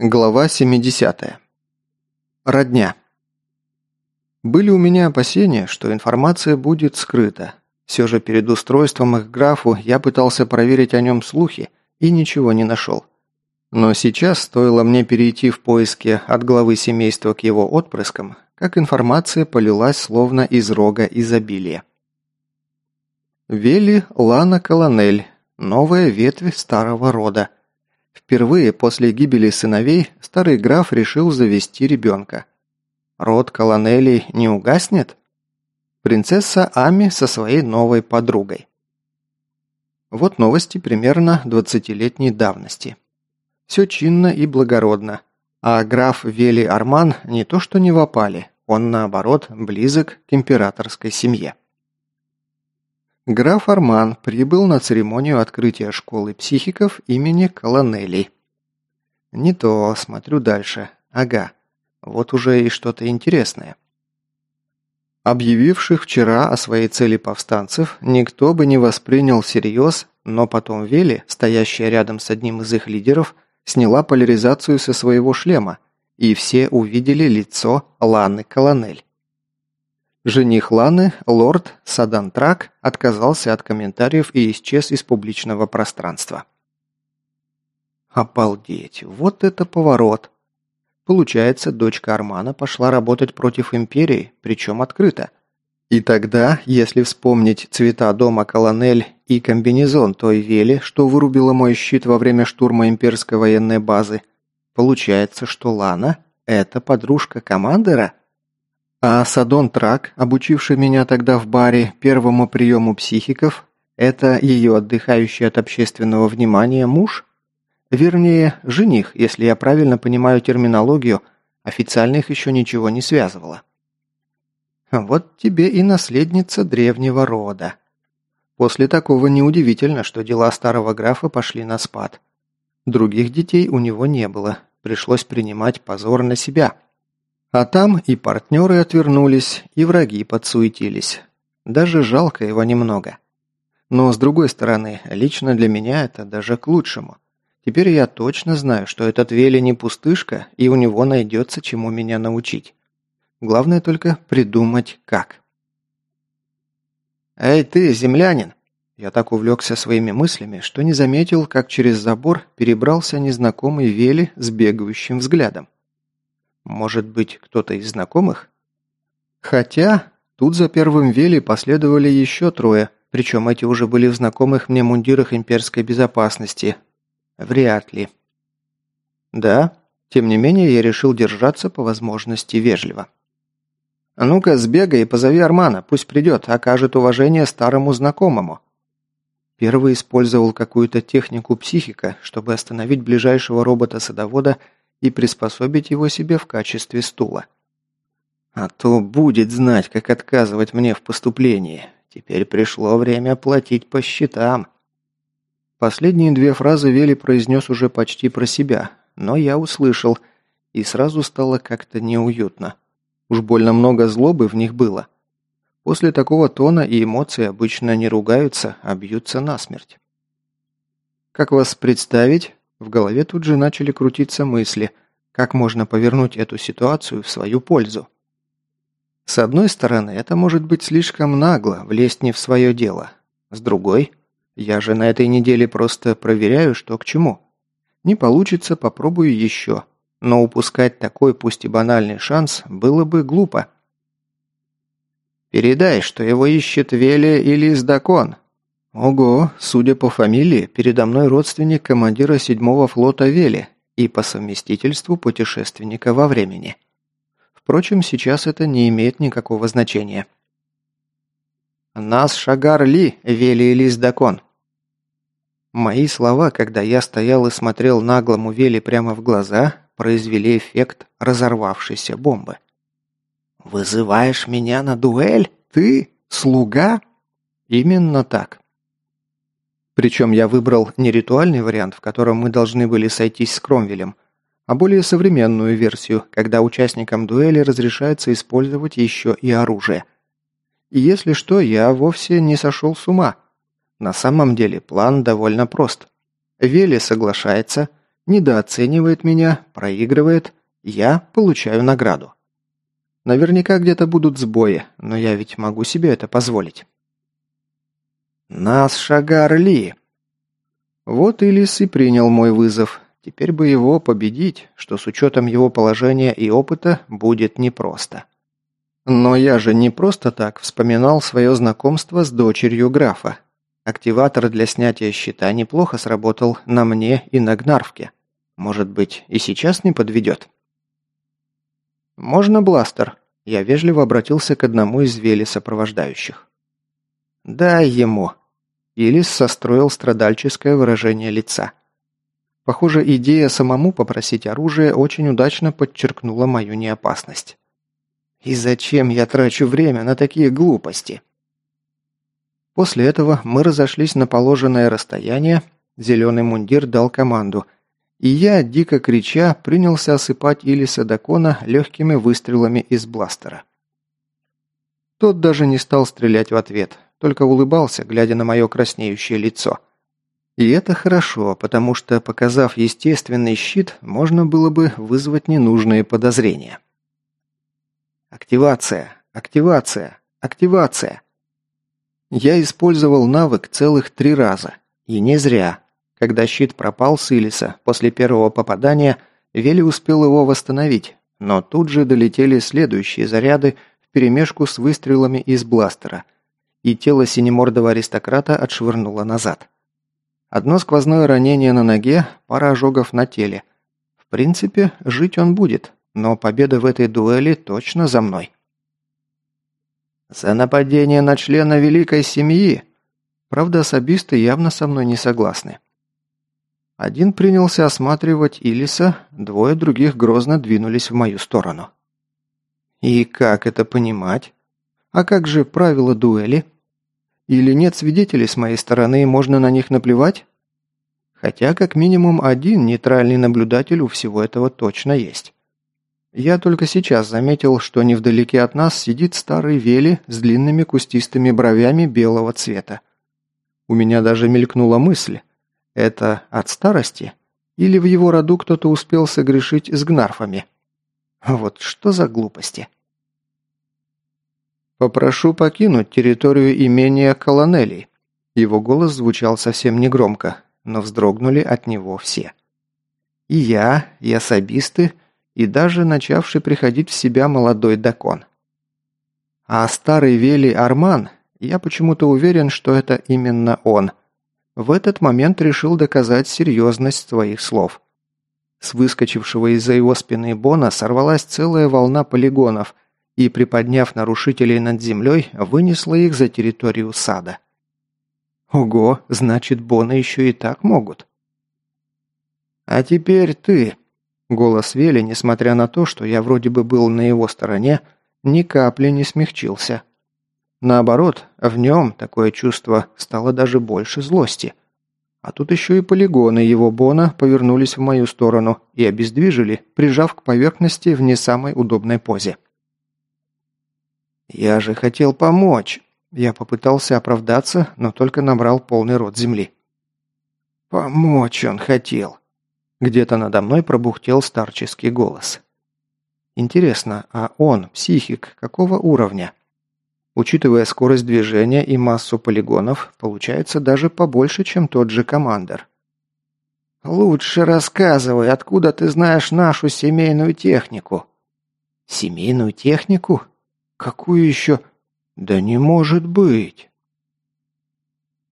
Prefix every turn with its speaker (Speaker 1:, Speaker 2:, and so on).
Speaker 1: Глава 70. Родня. Были у меня опасения, что информация будет скрыта. Все же перед устройством их графу я пытался проверить о нем слухи и ничего не нашел. Но сейчас стоило мне перейти в поиске от главы семейства к его отпрыскам, как информация полилась словно из рога изобилия. Вели Лана Колонель, новая ветвь старого рода – Впервые после гибели сыновей старый граф решил завести ребенка. Род колонелей не угаснет? Принцесса Ами со своей новой подругой. Вот новости примерно 20-летней давности. Все чинно и благородно. А граф Вели Арман не то что не в он наоборот близок к императорской семье. Граф Арман прибыл на церемонию открытия школы психиков имени Колонелей. Не то, смотрю дальше. Ага, вот уже и что-то интересное. Объявивших вчера о своей цели повстанцев никто бы не воспринял всерьез, но потом Вели, стоящая рядом с одним из их лидеров, сняла поляризацию со своего шлема, и все увидели лицо Ланы Колонель. Жених Ланы, лорд Садантрак, отказался от комментариев и исчез из публичного пространства. Обалдеть, вот это поворот. Получается, дочка Армана пошла работать против Империи, причем открыто. И тогда, если вспомнить цвета дома Колонель и комбинезон той Вели, что вырубила мой щит во время штурма имперской военной базы, получается, что Лана – это подружка командира? А Садон Трак, обучивший меня тогда в баре первому приему психиков, это ее отдыхающий от общественного внимания муж? Вернее, жених, если я правильно понимаю терминологию, официально их еще ничего не связывало. Вот тебе и наследница древнего рода. После такого неудивительно, что дела старого графа пошли на спад. Других детей у него не было, пришлось принимать позор на себя – а там и партнеры отвернулись, и враги подсуетились. Даже жалко его немного. Но с другой стороны, лично для меня это даже к лучшему. Теперь я точно знаю, что этот Вели не пустышка, и у него найдется чему меня научить. Главное только придумать как. «Эй ты, землянин!» Я так увлекся своими мыслями, что не заметил, как через забор перебрался незнакомый Вели с бегающим взглядом. Может быть, кто-то из знакомых? Хотя, тут за первым Вели последовали еще трое, причем эти уже были в знакомых мне мундирах имперской безопасности. Вряд ли. Да, тем не менее я решил держаться по возможности вежливо. «А ну-ка, сбегай и позови Армана, пусть придет, окажет уважение старому знакомому». Первый использовал какую-то технику психика, чтобы остановить ближайшего робота-садовода и приспособить его себе в качестве стула. А то будет знать, как отказывать мне в поступлении. Теперь пришло время платить по счетам. Последние две фразы Вели произнес уже почти про себя, но я услышал, и сразу стало как-то неуютно. Уж больно много злобы в них было. После такого тона и эмоций обычно не ругаются, а бьются насмерть. «Как вас представить?» В голове тут же начали крутиться мысли, как можно повернуть эту ситуацию в свою пользу. С одной стороны, это может быть слишком нагло, влезть не в свое дело. С другой, я же на этой неделе просто проверяю, что к чему. Не получится, попробую еще. Но упускать такой, пусть и банальный шанс, было бы глупо. «Передай, что его ищет Велия или Издакон», Ого, судя по фамилии, передо мной родственник командира седьмого флота Вели и по совместительству путешественника во времени. Впрочем, сейчас это не имеет никакого значения. «Нас Шагар Ли, Вели Лиздакон». Мои слова, когда я стоял и смотрел наглому Вели прямо в глаза, произвели эффект разорвавшейся бомбы. «Вызываешь меня на дуэль? Ты? Слуга?» «Именно так. Причем я выбрал не ритуальный вариант, в котором мы должны были сойтись с Кромвелем, а более современную версию, когда участникам дуэли разрешается использовать еще и оружие. И если что, я вовсе не сошел с ума. На самом деле план довольно прост. Вели соглашается, недооценивает меня, проигрывает, я получаю награду. Наверняка где-то будут сбои, но я ведь могу себе это позволить. «Нас Шагар Ли!» Вот Илис и принял мой вызов. Теперь бы его победить, что с учетом его положения и опыта будет непросто. Но я же не просто так вспоминал свое знакомство с дочерью графа. Активатор для снятия щита неплохо сработал на мне и на Гнарвке. Может быть, и сейчас не подведет? «Можно бластер?» Я вежливо обратился к одному из вели сопровождающих. «Дай ему!» Илис состроил страдальческое выражение лица. Похоже, идея самому попросить оружие очень удачно подчеркнула мою неопасность. «И зачем я трачу время на такие глупости?» После этого мы разошлись на положенное расстояние, зеленый мундир дал команду – и я, дико крича, принялся осыпать Илиса Дакона легкими выстрелами из бластера. Тот даже не стал стрелять в ответ, только улыбался, глядя на мое краснеющее лицо. И это хорошо, потому что, показав естественный щит, можно было бы вызвать ненужные подозрения. Активация, активация, активация. Я использовал навык целых три раза. И не зря. Когда щит пропал с Илиса после первого попадания, Вели успел его восстановить, но тут же долетели следующие заряды вперемешку с выстрелами из бластера, и тело синемордого аристократа отшвырнуло назад. Одно сквозное ранение на ноге, пара ожогов на теле. В принципе, жить он будет, но победа в этой дуэли точно за мной. «За нападение на члена великой семьи!» Правда, особисты явно со мной не согласны. Один принялся осматривать Илиса, двое других грозно двинулись в мою сторону. И как это понимать? А как же правила дуэли? Или нет свидетелей с моей стороны, можно на них наплевать? Хотя как минимум один нейтральный наблюдатель у всего этого точно есть. Я только сейчас заметил, что невдалеке от нас сидит старый Вели с длинными кустистыми бровями белого цвета. У меня даже мелькнула мысль, это от старости? Или в его роду кто-то успел согрешить с гнарфами? Вот что за глупости? «Попрошу покинуть территорию имения колонелей». Его голос звучал совсем негромко, но вздрогнули от него все. И я, и особисты, и даже начавший приходить в себя молодой Дакон. А старый Вели Арман, я почему-то уверен, что это именно он, в этот момент решил доказать серьезность своих слов. С выскочившего из-за его спины Бона сорвалась целая волна полигонов и, приподняв нарушителей над землей, вынесла их за территорию сада. Ого, значит, Бона еще и так могут. «А теперь ты!» Голос Вели, несмотря на то, что я вроде бы был на его стороне, ни капли не смягчился. Наоборот, в нем такое чувство стало даже больше злости. А тут еще и полигоны его бона повернулись в мою сторону и обездвижили, прижав к поверхности в не самой удобной позе. «Я же хотел помочь!» Я попытался оправдаться, но только набрал полный рот земли. «Помочь он хотел!» Где-то надо мной пробухтел старческий голос. «Интересно, а он, психик, какого уровня?» Учитывая скорость движения и массу полигонов, получается даже побольше, чем тот же командир. «Лучше рассказывай, откуда ты знаешь нашу семейную технику?» «Семейную технику? Какую еще?» «Да не может быть!»